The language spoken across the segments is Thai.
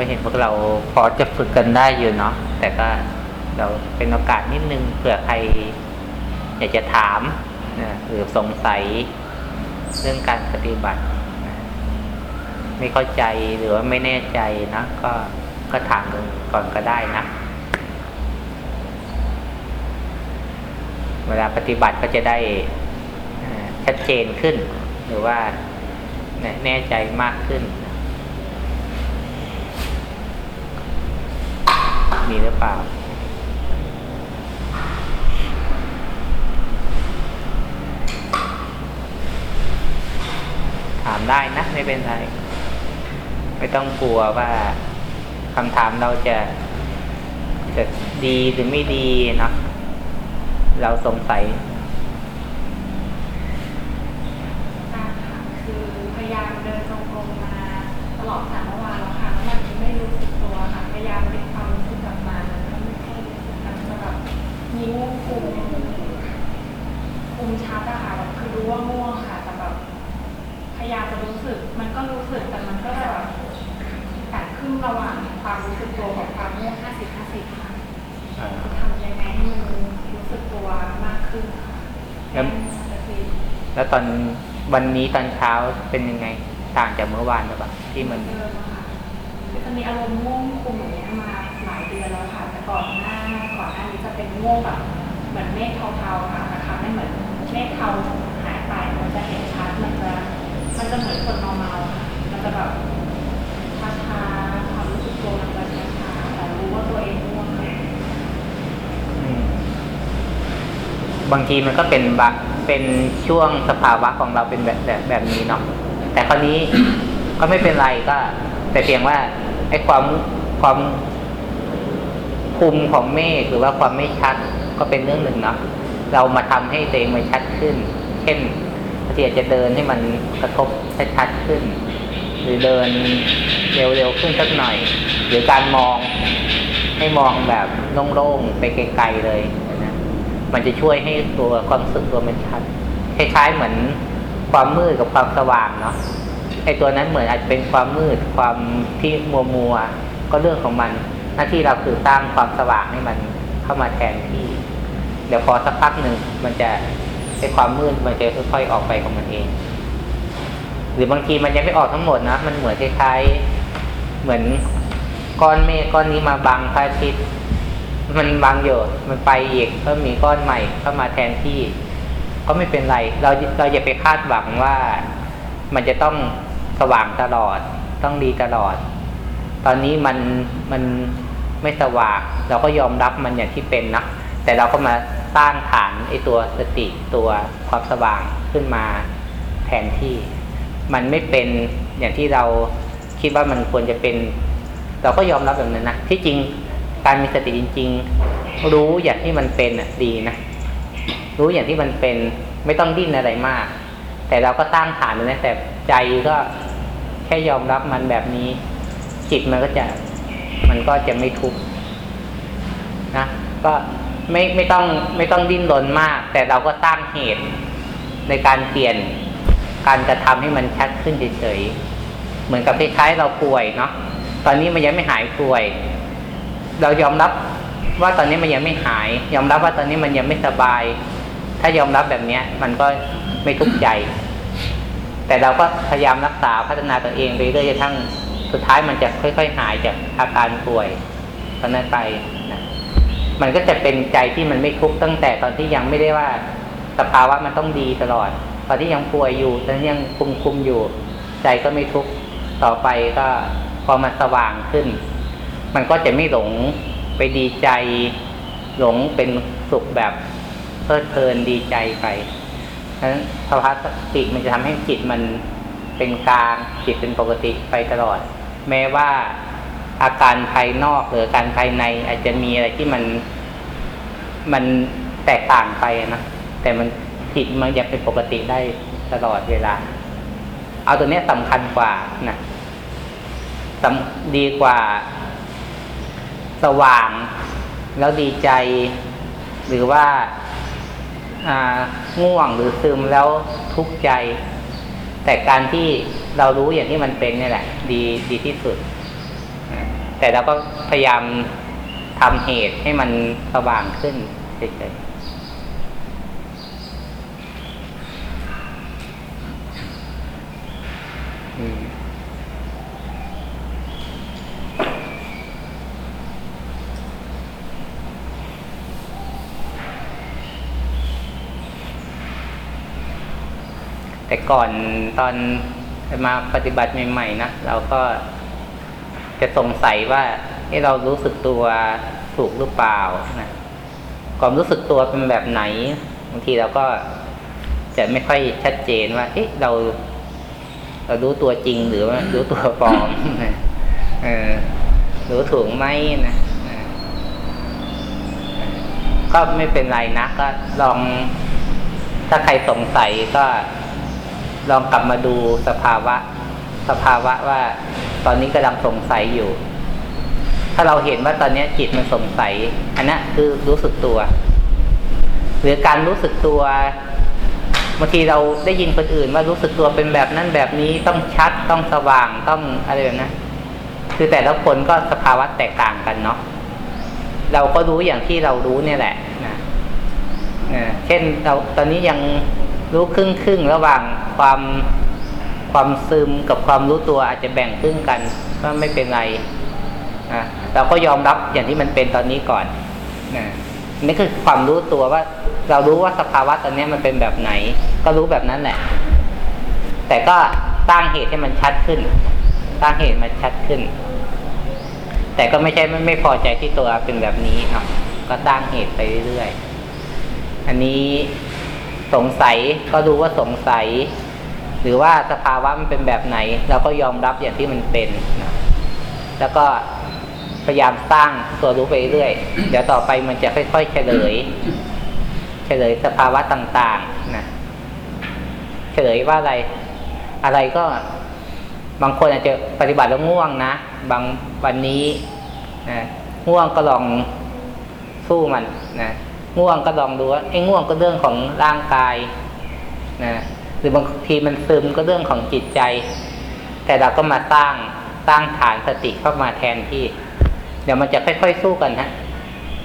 ก็เห็นพวกเราพอจะฝึกกันได้อยู่เนาะแต่ก็เราเป็นโอกาสนิดนึงเผื่อใครอยากจะถามนะหรือสงสัยเรื่องการปฏิบัตินะไม่เข้าใจหรือว่าไม่แน่ใจนะก็ก็ถามกันก่อนก็ได้นะเวลาปฏิบัติก็จะได้ชัดเจนขึ้น หรือว่าแน่ใจมากขึ้น มีหรือเปล่า ถามได้นะไม่เป็นไร ไม่ต้องกลัวว่าคำถามเราจะจะดีหรือไม่ดีนะเราสงสัย การค่ะคือพยายามเดินจงกรมมาตลอดสามเมื่อวานแล้วค่ะแล้วมันไม่รู้สึกตัวค่ะพยายามเป็นความรู้สึกกลับมามันก็ไม่ค่อยรู้สึกมันจะแบบ มีง่วงคุมคุมชัดอะค่ะแบบคือรู้ว่าง่วงค่ะ แต่แบบพยายามจะรู้สึก มันก็รู้สึกแต่มันก็แบบตัดครึ่งระหว่างความรู้สึกตัวกับความง่วงห้าสิบห้าสิบค่ะอ่าทำยังไงให้มันรู้สึกตัวมากขึ้นแล้วแล้วตอนวันนี้ตอนเช้าเป็นยังไงต่างจากเมื่อวานหรือเปล่าที่มันจะมีอารมณ์ง่วงคุมอย่างเงี้ยมาหลายเดือนแล้วค่ะแต่ก่อนหน้าก่อนหน้านี้ จะเป็นง่วงแบบเหมือนเมฆเทาๆค่ะแต่คราวนี้เหมือนเมฆเทาหายไปมันจะเห็นชัดมันจะมันจะเหมือนคนเมาๆค่ะมันจะแบบช้าๆความรู้สึกตัวมันจะช้าๆแต่รู้ว่าตัวเองง่วงค่ะบางทีมันก็เป็นบะเป็นช่วงสภาวะของเราเป็นแบบแบบแบบนี้เนาะแต่คราวนี้ก็ไม่เป็นไรก็ แต่เพียงว่าไอ้ความความ คุมของเมฆหรือว่าความไม่ชัดก็เป็นเรื่องหนึ่งเนาะเรามาทำให้ตัวเองมันชัดขึ้น เช่นบางทีอาจจะเดินให้มันกระทบชัดขึ้น หรือเดินเร็วๆขึ้นสักหน่อย หรือการมองให้มองแบบโล่งๆไปไกลๆเลยนะมันจะช่วยให้ตัวความสึกตัวมันชัดคล้ายๆเหมือนความมืดกับความสว่างเนาะไอ้ตัวนั้นเหมือนอาจจะเป็นความมืดความที่มัวมัวๆก็เรื่องของมัน หน้าที่เราคือสร้างความสว่างให้มันเข้ามาแทนที่ เดี๋ยวพอสักพักหนึ่งมันจะไอ้ความมืดมันจะค่อยๆออกไปของมันเอง หรือบางทีมันยังไม่ออกทั้งหมดนะ มันเหมือนคล้ายๆเหมือนก้อนเมฆก้อนนี้มาบังพระอาทิตย์มันบังอยู่มันไปอีกก็มีก้อนใหม่เข้ามาแทนที่ ก็ไม่เป็นไร เราเราอย่าไปคาดหวังว่ามันจะต้องสว่างตลอด ต้องดีตลอด ตอนนี้มันมันไม่สว่าง เราก็ยอมรับมันอย่างที่เป็นนะแต่เราก็มาสร้างฐานไอตัวสติตัวความสว่างขึ้นมาแทนที่ มันไม่เป็นอย่างที่เราคิดว่ามันควรจะเป็น เราก็ยอมรับแบบนั้นนะที่จริงการมีสติจริง ๆ รู้อย่างที่มันเป็นอะดีนะรู้อย่างที่มันเป็นไม่ต้องดิ้นอะไรมาก แต่เราก็สร้างฐานนะแต่ใจก็แค่ยอมรับมันแบบนี้ จิตมันก็จะมันก็จะไม่ทุกข์นะก็ไม่ไม่ต้องไม่ต้องดิ้นรนมาก แต่เราก็สร้างเหตุในการเปลี่ยนการกระทำให้มันชัดขึ้นเฉยๆเหมือนกับคล้ายๆเราป่วยเนาะตอนนี้มันยังไม่หายป่วย เรายอมรับว่าตอนนี้มันยังไม่หาย ยอมรับว่าตอนนี้มันยังไม่สบาย ถ้ายอมรับแบบเนี้ย มันก็ไม่ทุกข์ใจ แต่เราก็พยายามรักษาพัฒนาตัวเองไปเรื่อยๆจนทั้ง สุดท้ายมันจะค่อย ๆ หายจากอาการป่วยตอนนั้นไปนะมันก็จะเป็นใจที่มันไม่ทุกข์ตั้งแต่ตอนที่ยังไม่ได้ว่าสภาวะมันต้องดีตลอด ตอนที่ยังป่วยอยู่ตอนยังคุมคุมๆอยู่ ใจก็ไม่ทุกข์ต่อไปก็พอมันสว่างขึ้น มันก็จะไม่หลงไปดีใจ หลงเป็นสุขแบบเพลิดเพลินดีใจไปฉะนั้นภาวะสติมันจะทำให้จิตมันเป็นกลางจิตเป็นปกติไปตลอด แม้ว่าอาการภายนอกหรืออาการภายในอาจจะมีอะไรที่มันมันแตกต่างไปนะแต่มันจิตมันยังเป็นปกติได้ตลอดเวลา เอาตัวนี้สำคัญกว่านะดีกว่า สว่าง แล้วดีใจ หรือว่าง่วงหรือซึมแล้วทุกข์ใจ แต่การที่เรารู้อย่างที่มันเป็นเนี่ยแหละ ดีดีที่สุด แต่เราก็พยายามทำเหตุให้มันสว่างขึ้นเฉยๆ แต่ก่อนตอนมาปฏิบัติใหม่ๆนะเราก็จะสงสัยว่าให้เรารู้สึกตัวถูกหรือเปล่านะความรู้สึกตัวเป็นแบบไหนบางทีเราก็จะไม่ค่อยชัดเจนว่า เอ๊ะเรา เรารู้ตัวจริงหรือว่ารู้ตัวปลอมนะเออรู้ถูกไหมนะอ่าก็ไม่เป็นไรนะก็ลองถ้าใครสงสัยก็ ลองกลับมาดูสภาวะ สภาวะว่าตอนนี้กำลังสงสัยอยู่ ถ้าเราเห็นว่าตอนนี้จิตมันสงสัย อันนั้นคือรู้สึกตัว หรือการรู้สึกตัวบางทีเราได้ยินคนอื่นว่ารู้สึกตัวเป็นแบบนั้นแบบนี้ต้องชัดต้องสว่างต้องอะไรแบบนั้นคือแต่ละคนก็สภาวะแตกต่างกันเนาะเราก็รู้อย่างที่เรารู้เนี่ยแหละนะนะเช่นเราตอนนี้ยัง รู้ครึ่งครึ่งระหว่างความความซึมกับความรู้ตัวอาจจะแบ่งครึ่งกันก็ไม่เป็นไรนะเราก็ยอมรับอย่างที่มันเป็นตอนนี้ก่อนนะนี่คือความรู้ตัวว่า เรารู้ว่าสภาวะตอนนี้มันเป็นแบบไหน ก็รู้แบบนั้นแหละ แต่ก็สร้างเหตุให้มันชัดขึ้นสร้างเหตุมันชัดขึ้น แต่ก็ไม่ใช่ไม่ไม่พอใจที่ตัวเป็นแบบนี้เนาะก็สร้างเหตุไปเรื่อยๆอันนี้ สงสัยก็รู้ว่าสงสัย หรือว่าสภาวะมันเป็นแบบไหนเราก็ยอมรับอย่างที่มันเป็นนะแล้วก็พยายามสร้างตัวรู้ไปเรื่อยเดี๋ยวต่อไปมันจะค่อยๆเฉลย เฉลยสภาวะต่างๆนะเฉลยว่าอะไร อะไรก็บางคนอาจจะปฏิบัติแล้วง่วงนะบางวันนี้นะง่วงก็ลองสู้มันนะ ง่วงก็ลองดูว่าไอ้ง่วงก็เรื่องของร่างกายนะหรือบางทีมันซึมก็เรื่องของจิตใจ แต่เราก็มาสร้างสร้างฐานสติเข้ามาแทนที่ เดี๋ยวมันจะค่อยๆสู้กันฮะ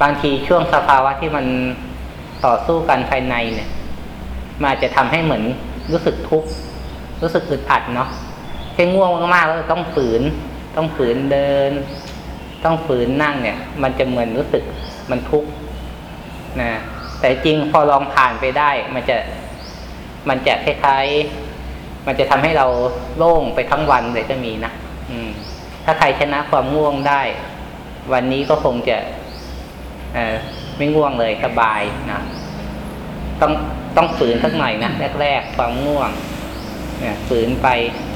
บางทีช่วงสภาวะที่มันต่อสู้กันภายในเนี่ยมันอาจจะทำให้เหมือนรู้สึกทุกข์รู้สึกอึดอัดเนาะแค่ง่วงมากๆแล้วต้องฝืน ต้องฝืนเดิน ต้องฝืนนั่งเนี่ย มันจะเหมือนรู้สึกมันทุกข์ นะแต่จริงพอลองผ่านไปได้ มันจะมันจะคล้ายๆ มันจะทำให้เราโล่งไปทั้งวันเลยจะมีนะอืม ถ้าใครชนะความง่วงได้ วันนี้ก็คงจะเออไม่ง่วงเลยสบายนะต้องต้องฝืนสักหน่อยนะแรกๆความง่วงเนี่ยฝืนไป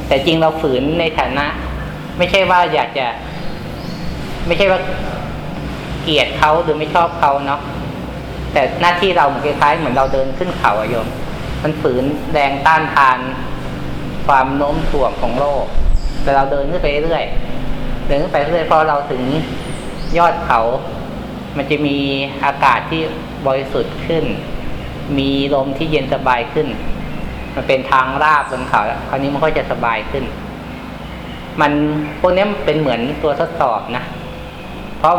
แต่จริงเราฝืนในฐานะ ไม่ใช่ว่าอยากจะ ไม่ใช่ว่าเกลียดเขาหรือไม่ชอบเขาเนาะ แต่หน้าที่เราเหมือนคล้ายๆเหมือนเราเดินขึ้นเขาอะโยม มันฝืนแรงต้านทาน ความโน้มถ่วงของโลก แต่เราเดินขึ้นไปเรื่อยเดินขึ้นไปเรื่อยพอเราถึงยอดเขา มันจะมีอากาศที่บริสุทธิ์ขึ้น มีลมที่เย็นสบายขึ้น มันเป็นทางราบบนเขาแล้วคราวนี้มันก็จะสบายขึ้น มันพวกนี้มันเป็นเหมือนตัวทดสอบนะ เพราะ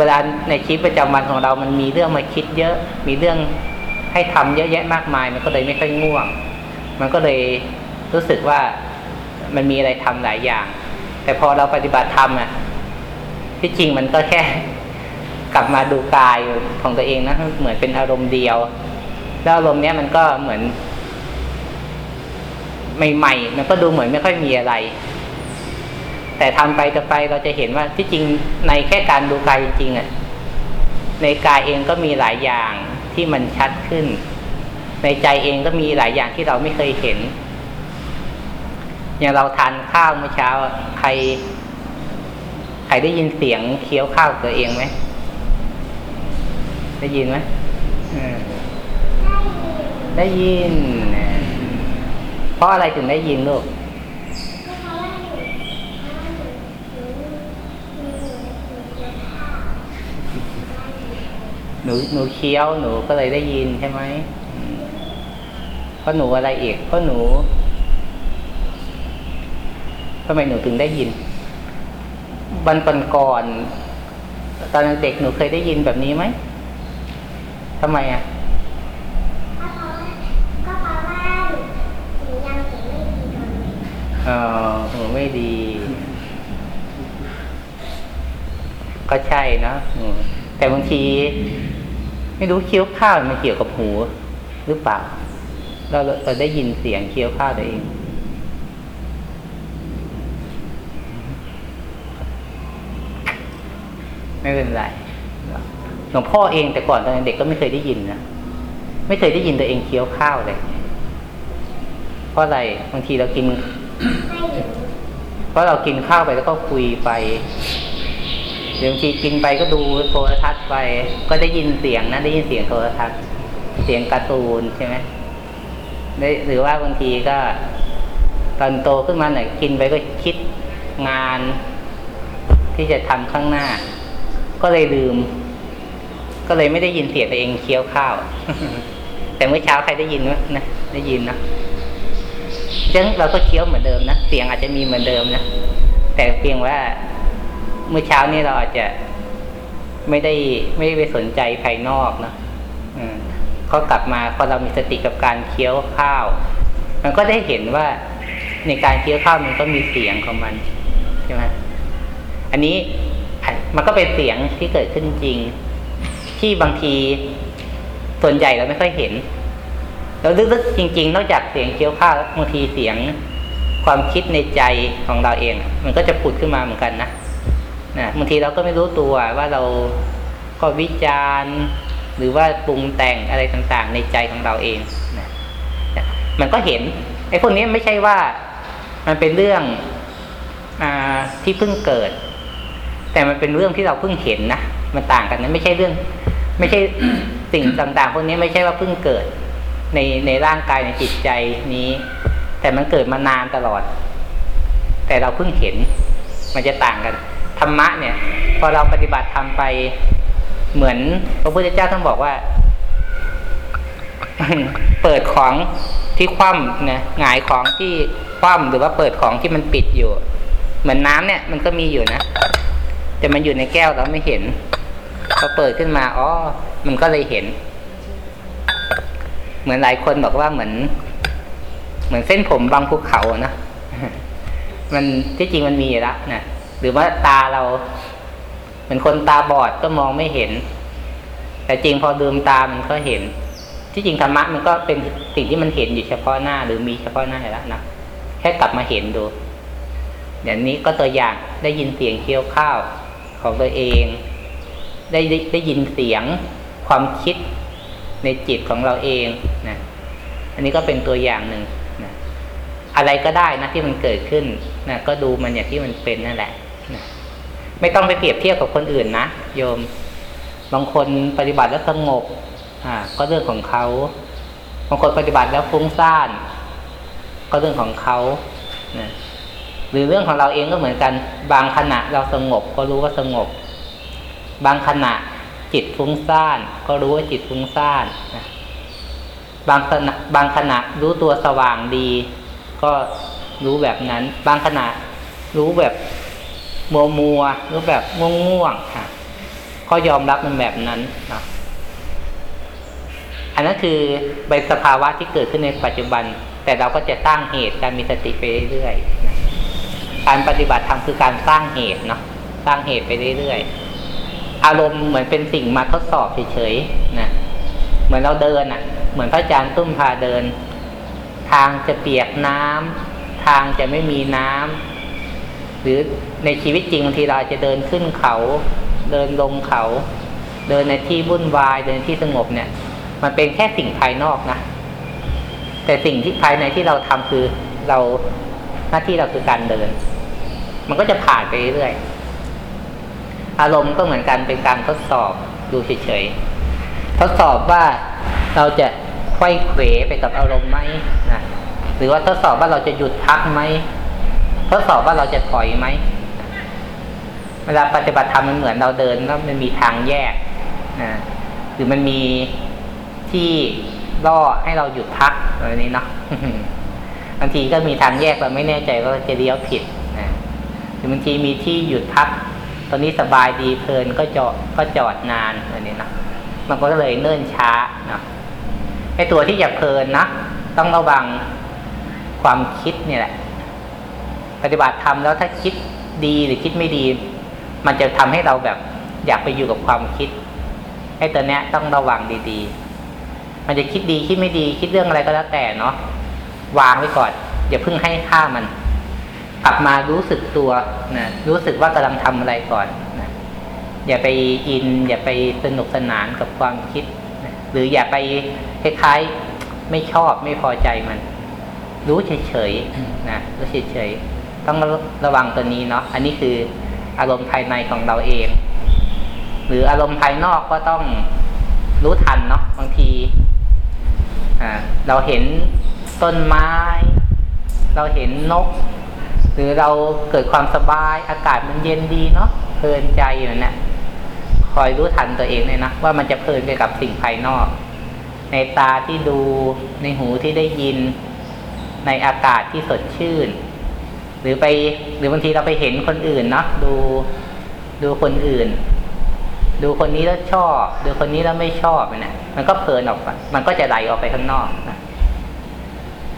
เวลาในชีวิตประจำวันของเรามันมีเรื่องมาคิดเยอะ มีเรื่องให้ทำเยอะแยะมากมาย มันก็เลยไม่ค่อยง่วง มันก็เลยรู้สึกว่ามันมีอะไรทำหลายอย่าง แต่พอเราปฏิบัติธรรมอะที่จริงมันก็แค่ กลับมาดูกายของตัวเองนะเหมือนเป็นอารมณ์เดียว แล้วอารมณ์เนี้ยมันก็เหมือนใหม่ๆมันก็ดูเหมือนไม่ค่อยมีอะไร แต่ทำไปต่อไปเราจะเห็นว่าที่จริงในแค่การดูกายจริงๆอะในกายเองก็มีหลายอย่างที่มันชัดขึ้น ในใจเองก็มีหลายอย่างที่เราไม่เคยเห็น อย่างเราทานข้าวเมื่อเช้า ใคร ใครได้ยินเสียงเคี้ยวข้าวตัวเองไหมได้ยินไหมได้ยิน เพราะอะไรถึงได้ยินลูก หนูหนูเคี้ยวหนูก็เลยได้ยินใช่ไหมอืมเพราะหนูอะไรอีกเพราะหนูทำไมหนูถึงได้ยินหนูวันก่อนๆตอนเด็กหนูเคยได้ยินแบบนี้ไหมทำไมอะก็เพราะว่าก็เพราะว่าหนูยังเห็นไม่ดีตอนเด็กเออหูไม่ดี ก็ใช่เนอะอืมแต่บางที ไม่รู้เคี้ยวข้าวมันเกี่ยวกับหูหรือเปล่าเราเราได้ยินเสียงเคี้ยวข้าวตัวเองไม่เป็นไรหลวงพ่อเองแต่ก่อนตอนเด็กก็ไม่เคยได้ยินนะไม่เคยได้ยินตัวเองเคี้ยวข้าวเลยเพราะอะไรบางทีเรากินเพราะเรากินข้าวไปแล้วก็คุยไป เดี๋ยวบางทีกินไปก็ดูโทรทัศน์ไป ก็ได้ยินเสียงนะได้ยินเสียงโทรทัศน์ เสียงการ์ตูนใช่ไหมได้หรือว่าบางทีก็ ตอนโตขึ้นมาหน่อยกินไปก็คิดงาน ที่จะทำข้างหน้า ก็เลยลืม ก็เลยไม่ได้ยินเสียงตัวเองเคี้ยวข้าว แต่เมื่อเช้าใครได้ยินไหมนะได้ยินนะซึ่งเราก็เคี้ยวเหมือนเดิมนะเสียงอาจจะมีเหมือนเดิมนะแต่เพียงว่า เมื่อเช้านี้เราอาจจะไม่ได้ไม่ได้ไปสนใจภายนอกนะเขากลับมาพอเรามีสติกับการเคี้ยวข้าว มันก็ได้เห็นว่าในการเคี้ยวข้าวมันก็มีเสียงของมันใช่ไหมอันนี้มันก็เป็นเสียงที่เกิดขึ้นจริง ที่บางทีส่วนใหญ่เราไม่ค่อยเห็นเราลึกๆจริง ๆ นอกจากเสียงเคี้ยวข้าวบางทีเสียงความคิดในใจของเราเอง มันก็จะผุดขึ้นมาเหมือนกันนะ นะบางทีเราก็ไม่รู้ตัวว่าเราก็วิจารณ์หรือว่าปรุงแต่งอะไรต่างๆ ในใจของเราเองนะมันก็เห็นไอ้พวกนี้ไม่ใช่ว่ามันเป็นเรื่องอที่เพิ่งเกิด แต่มันเป็นเรื่องที่เราเพิ่งเห็นนะมันต่างกันนะไม่ใช่เรื่อง ไม่ใช่สิ่งต่างๆ พวกนี้ไม่ใช่ว่าเพิ่งเกิดในในร่างกายในจิตใจนี้ แต่มันเกิดมานานตลอด แต่เราเพิ่งเห็นมันจะต่างกัน ธรรมะเนี่ย พอเราปฏิบัติทำไปเหมือนพระพุทธเจ้าท่านบอกว่า เปิดของที่คว่ำนะหงายของที่คว่ำหรือว่าเปิดของที่มันปิดอยู่ เหมือนน้ำเนี่ย มันก็มีอยู่นะแต่มันอยู่ในแก้วเราไม่เห็นพอเปิดขึ้นมาอ๋อมันก็เลยเห็น เหมือนหลายคนบอกว่าเหมือน เหมือนเส้นผมบางภูเขานะมันที่จริงมันมีอยู่แล้วนะ หรือว่าตาเราเหมือนคนตาบอดก็มองไม่เห็น แต่จริงพอลืมตามันก็เห็น ที่จริงธรรมะมันก็เป็นสิ่งที่มันเห็นอยู่เฉพาะหน้า หรือมีเฉพาะหน้าอยู่แล้วนะแค่กลับมาเห็นดูอย่างนี้ก็ตัวอย่างได้ยินเสียงเคี้ยวข้าวของตัวเอง ได้ได้ได้ยินเสียงความคิดในจิตของเราเองนะอันนี้ก็เป็นตัวอย่างหนึ่งนะอะไรก็ได้นะที่มันเกิดขึ้นนะก็ดูมันอย่างที่มันเป็นนั่นแหละ ไม่ต้องไปเปรียบเทียบกับคนอื่นนะโยม บางคนปฏิบัติแล้วสงบอ่าก็เรื่องของเขา บางคนปฏิบัติแล้วฟุ้งซ่าน ก็เรื่องของเขานะหรือเรื่องของเราเองก็เหมือนกัน บางขณะเราสงบก็รู้ว่าสงบ บางขณะจิตฟุ้งซ่าน ก็รู้ว่าจิตฟุ้งซ่านนะบางขณะบางขณะรู้ตัวสว่างดี ก็รู้แบบนั้น บางขณะรู้แบบ มัวมัวๆรู้แบบง่วงง่วงค่ะก็ยอมรับมันแบบนั้นนะอันนั้นคือใบสภาวะที่เกิดขึ้นในปัจจุบัน แต่เราก็จะสร้างเหตุการมีสติไปเรื่อยๆนะการปฏิบัติธรรมคือการสร้างเหตุเนาะสร้างเหตุไปเรื่อยๆอารมณ์เหมือนเป็นสิ่งมาทดสอบเฉยๆนะเหมือนเราเดินอะ เหมือนพระอาจารย์ตุ้มพาเดิน ทางจะเปียกน้ำทางจะไม่มีน้ำหรือ ในชีวิตจริงบางทีเราจะเดินขึ้นเขา เดินลงเขา เดินในที่วุ่นวาย เดินในที่สงบเนี่ย มันเป็นแค่สิ่งภายนอกนะ แต่สิ่งที่ภายในที่เราทำคือเราหน้าที่เราคือการเดิน มันก็จะผ่านไปเรื่อยอารมณ์ก็เหมือนกันเป็นการทดสอบดูเฉยๆทดสอบว่าเราจะไขว้เขวไปกับอารมณ์ไหมนะหรือว่าทดสอบว่าเราจะหยุดพักไหมทดสอบว่าเราจะถอยไหม เวลาปฏิบัติธรรมมันเหมือนเราเดินแล้วมันมีทางแยกนะหรือมันมีที่ล่อให้เราหยุดพักอะไรนี้เนาะบางทีก็มีทางแยกเราไม่แน่ใจว่าจะเลี้ยวผิดนะหรือบางทีมีที่หยุดพัก ตอนนี้สบายดีเพลินก็จอดก็จอดนานอันนี้เนาะมันก็เลยเนิ่นช้าเนาะไอตัวที่จะเพลินนะต้องระวังความคิดนี่แหละ ปฏิบัติธรรมแล้วถ้าคิดดีหรือคิดไม่ดี มันจะทำให้เราแบบอยากไปอยู่กับความคิดไอ้ตัวเนี้ยต้องระวังดีๆ มันจะคิดดีคิดไม่ดีคิดเรื่องอะไรก็แล้วแต่เนาะวางไว้ก่อนอย่าเพิ่งให้ค่ามัน กลับมารู้สึกตัวนะรู้สึกว่ากำลังทำอะไรก่อนนะอย่าไปอิน อย่าไปสนุกสนานกับความคิดนะหรืออย่าไปคล้ายๆไม่ชอบไม่พอใจมัน รู้เฉยๆนะรู้เฉยๆต้องระวังตัวนี้เนาะอันนี้คือ อารมณ์ภายในของเราเอง หรืออารมณ์ภายนอกก็ต้องรู้ทันเนาะบางทีเราเห็นต้นไม้ เราเห็นนก หรือเราเกิดความสบายอากาศมันเย็นดีเนาะเพลินใจอยู่เนี่ยคอยรู้ทันตัวเองเลยนะว่ามันจะเพลินไปกับสิ่งภายนอก ในตาที่ดูในหูที่ได้ยิน ในอากาศที่สดชื่น หรือไปหรือบางทีเราไปเห็นคนอื่นเนาะดูดูคนอื่น ดูคนนี้แล้วชอบ ดูคนนี้แล้วไม่ชอบเนี่ยมันก็เพลินออกไปมันก็จะไหลออกไปข้างนอกนะ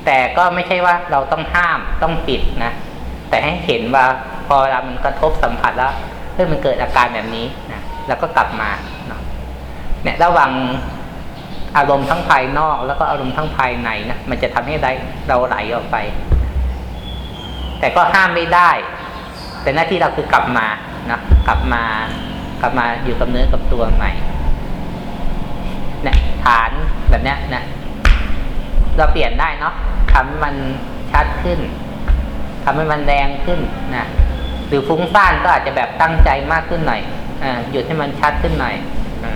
แต่ก็ไม่ใช่ว่าเราต้องห้ามต้องปิดนะแต่ให้เห็นว่าพอเวลามันกระทบสัมผัสแล้วเฮ้ยมันเกิดอาการแบบนี้นะแล้วก็กลับมาเนะนี่ยระหวังอารมณ์ทั้งภายนอก แล้วก็อารมณ์ทั้งภายในนะมันจะทำให้ได้เราไหลออกไป แต่ก็ห้ามไม่ได้ แต่หน้าที่เราคือกลับมานะกลับมากลับมาอยู่กับเนื้อกับตัวใหม่เนี่ยฐานแบบเนี้ยนะเราเปลี่ยนได้เนาะทำให้มันชัดขึ้นทำให้มันแรงขึ้นนะหรือฟุ้งซ่านก็อาจจะแบบตั้งใจมากขึ้นหน่อยอหยุดให้มันชัดขึ้นหน่อยอ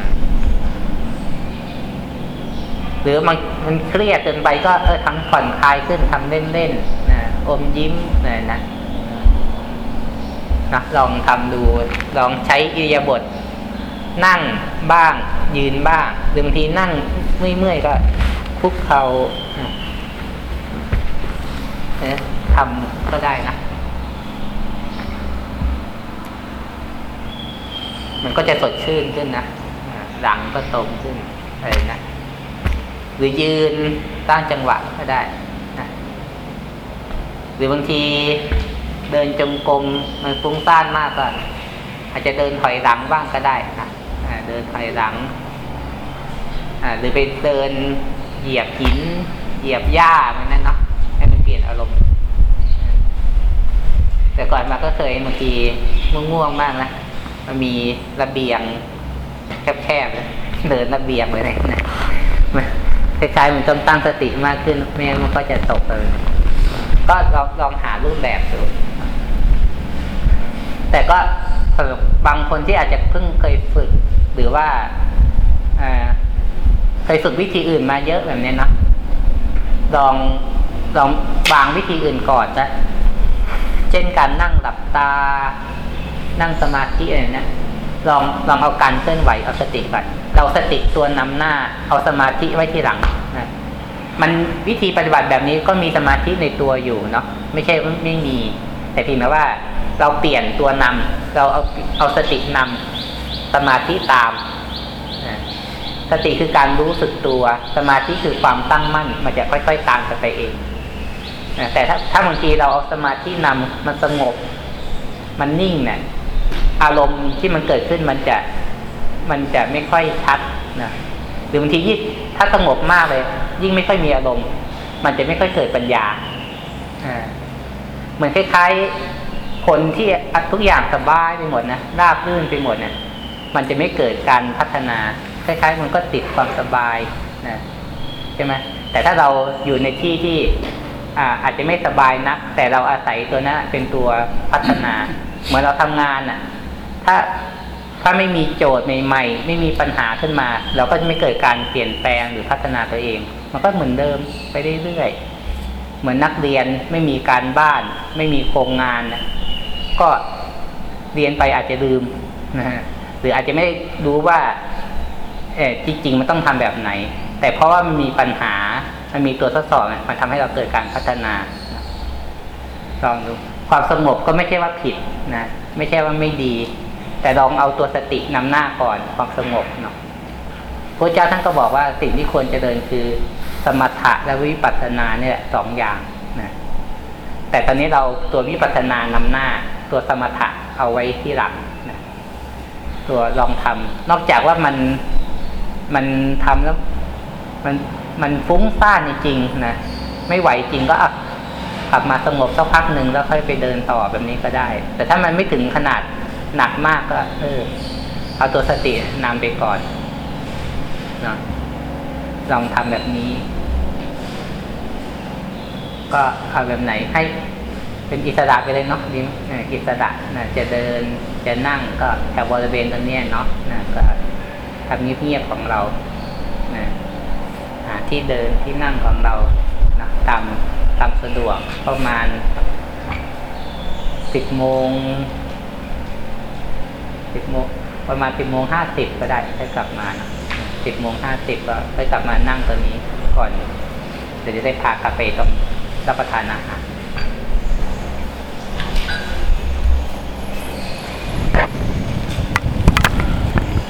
หรือมันมันเครียดเกินไปก็เออทำผ่อนคลายขึ้นทำเล่นๆนะ อมยิ้มหน่อยนะนะลองทำดูลองใช้อิริยาบถนั่งบ้าง ยืนบ้างหรือบางทีนั่งเมื่อยๆก็คุกเขา่าเนี่ยทำก็ได้นะ มันก็จะสดชื่นขึ้นนะหลังก็ตรงขึ้นอะไรนะ หรือยืนสร้งจังหวะก็ได้ หรือบางทีเดินจงกรมมันฟุ้งซ่านมากก็อาจจะเดินถอยหลังบ้างก็ได้นะอ่าเดินถอยหลังหรือไปเดินเหยียบหิน เหยียบหญ้ามันนั่นเนาะให้มันเปลี่ยนอารมณ์ แต่ก่อนมาก็เคยบางทีง่วงๆมากนะมันมีระเบียงแคบๆเดินระเบียงไปเลยนะคล้ายๆมันต้องตั้งสติมากขึ้นไม่งั้นมันก็จะตกเลย ก็ลองลองหารูปแบบดู แต่ก็สำหรับบางคนที่อาจจะเพิ่งเคยฝึก หรือว่าเคยฝึกวิธีอื่นมาเยอะแบบนี้นะลองลองวางวิธีอื่นก่อนนะเช่นการนั่งหลับตา นั่งสมาธิอะไรนะลองลองเอาการเคลื่อนไหวเอาสติก่อนเราสติตัวนำหน้า เอาสมาธิไว้ที่หลัง มันวิธีปฏิบัติแบบนี้ก็มีสมาธิในตัวอยู่เนาะไม่ใช่ว่าไม่มี แต่เพียงแต่ว่าเราเปลี่ยนตัวนำเราเอาเอาสตินำสมาธิตามสติคือการรู้สึกตัว สมาธิคือความตั้งมั่น มันจะค่อย ๆ ตามกันไปเองแต่ถ้าถ้าบางทีเราเอาสมาธินำมันสงบ มันนิ่งเนี่ยอารมณ์ที่มันเกิดขึ้นมันจะมันจะไม่ค่อยชัดนะหรือบางทียิ่งถ้าสงบมากเลย ยิ่งไม่ค่อยมีอารมณ์ มันจะไม่ค่อยเกิดปัญญาอ่าเหมือนคล้ายๆคนที่ทุกอย่างสบายไปหมดนะราบรื่นไปหมดเนะมันจะไม่เกิดการพัฒนา คล้ายๆ มันก็ติดความสบายนะใช่ไหมแต่ถ้าเราอยู่ในที่ที่อ่าอาจจะไม่สบายนัก แต่เราอาศัยตัวนั้นเป็นตัวพัฒนา เหมือนเราทำงานอะ ถ้า ถ้าไม่มีโจทย์ใหม่ๆ ไม่มีปัญหาขึ้นมา เราก็จะไม่เกิดการเปลี่ยนแปลงหรือพัฒนาตัวเอง มันก็เหมือนเดิมไปเรื่อยๆ เหมือนนักเรียนไม่มีการบ้าน ไม่มีโครงงานนะก็เรียนไปอาจจะลืมนะฮะหรืออาจจะไม่รู้ว่าเออจริง ๆ มันต้องทำแบบไหน แต่เพราะว่ามันมีปัญหา มันมีตัวทดสอบมันทำให้เราเกิดการพัฒนาลองดูความสงบก็ไม่ใช่ว่าผิดนะ ไม่ใช่ว่าไม่ดี แต่ลองเอาตัวสตินำหน้าก่อนความสงบเนาะพระเจ้าท่านก็บอกว่าสิ่งที่ควรจะเจริญคือ สมถะและวิปัสสนาเนี่ยสองอย่างนะแต่ตอนนี้เราตัววิปัสสนานำหน้า ตัวสมถะเอาไว้ที่หลังนะตัวลองทำนอกจากว่ามันมันทำแล้วมันมันฟุ้งซ่านจริงนะไม่ไหวจริงก็อะกลับมาสงบสักพักหนึ่งแล้วค่อยไปเดินต่อแบบนี้ก็ได้ แต่ถ้ามันไม่ถึงขนาด หนักมากก็ เออ เอาตัวสตินำไปก่อนเนาะลองทำแบบนี้ ก็เอาแบบไหนให้เป็นอิสระไปเลยเนาะดิมเอออิสระนะจะเดินจะนั่งก็แถวบริเวณตรงเนี้ยเนาะนะก็ทำเงียบๆของเรานะหาที่เดินที่นั่งของเรานะตามตามสะดวกประมาณสิบโมง สิบโมงประมาณสิบโมงห้าสิบก็ได้ค่อยกลับมานะสิบโมงห้าสิบก็ค่อยกลับมานั่งตัวนี้ก่อนเดี๋ยวจะได้พากลับไปตรงรับประทานอาหาร